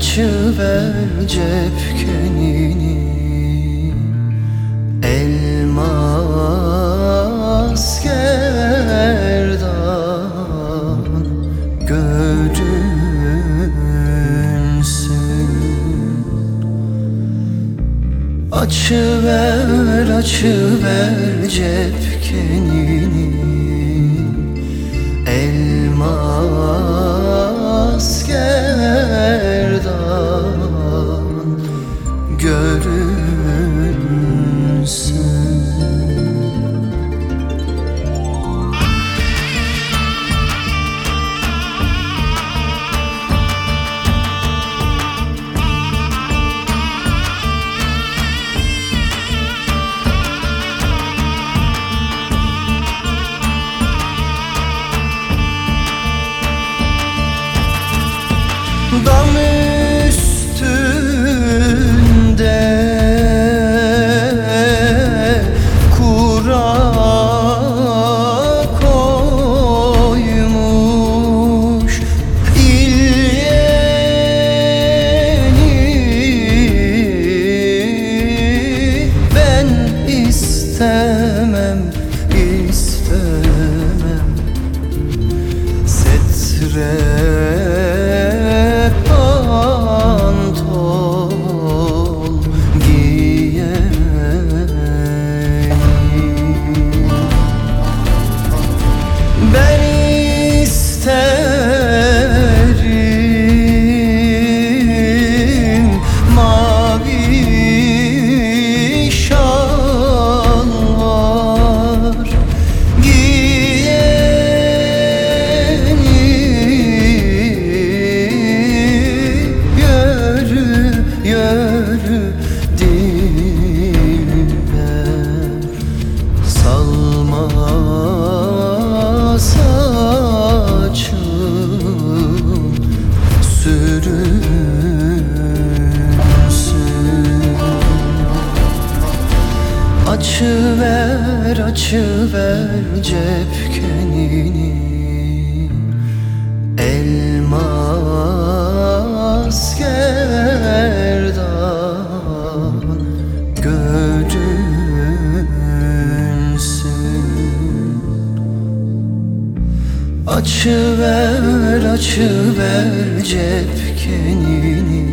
Açıver açıver cepkenini Elmas gerdan görünsün Açıver açıver cepkenini Elmas Dam Açıver açıver cepkenini Elmas gerdan görünsün Açıver açıver cepkenini Elmas gerdan